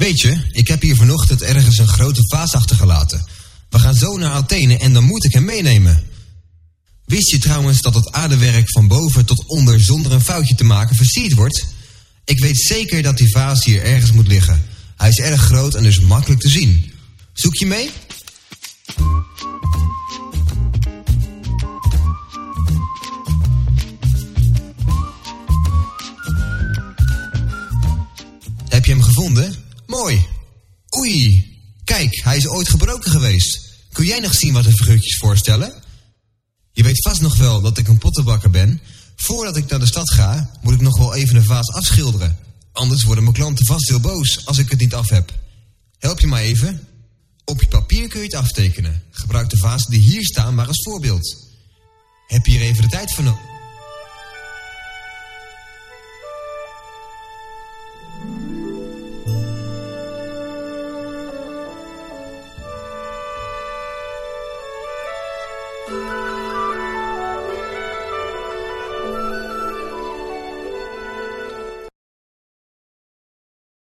Weet je, ik heb hier vanochtend ergens een grote vaas achtergelaten. We gaan zo naar Athene en dan moet ik hem meenemen. Wist je trouwens dat het aardewerk van boven tot onder zonder een foutje te maken versierd wordt? Ik weet zeker dat die vaas hier ergens moet liggen. Hij is erg groot en dus makkelijk te zien. Zoek je mee? Heb je hem gevonden? Mooi. Oei. Kijk, hij is ooit gebroken geweest. Kun jij nog zien wat de figuurtjes voorstellen? Je weet vast nog wel dat ik een pottenbakker ben. Voordat ik naar de stad ga, moet ik nog wel even een vaas afschilderen. Anders worden mijn klanten vast heel boos als ik het niet af heb. Help je mij even? Op je papier kun je het aftekenen. Gebruik de vazen die hier staan maar als voorbeeld. Heb je hier even de tijd voor nodig?